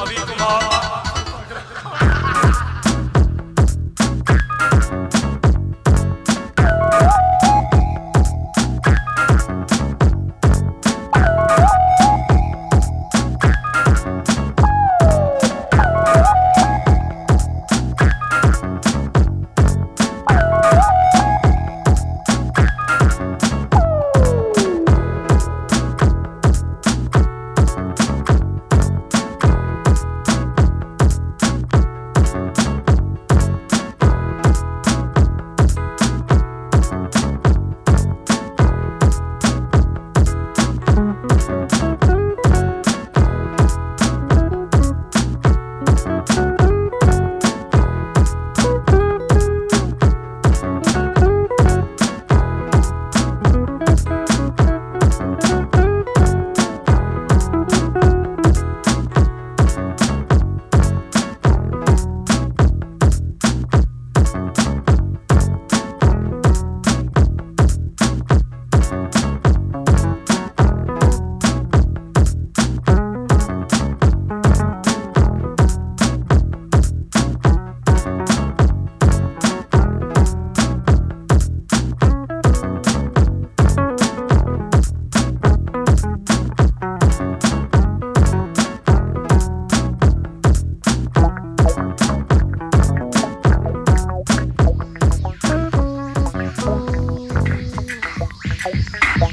अभी कुमार। Bye.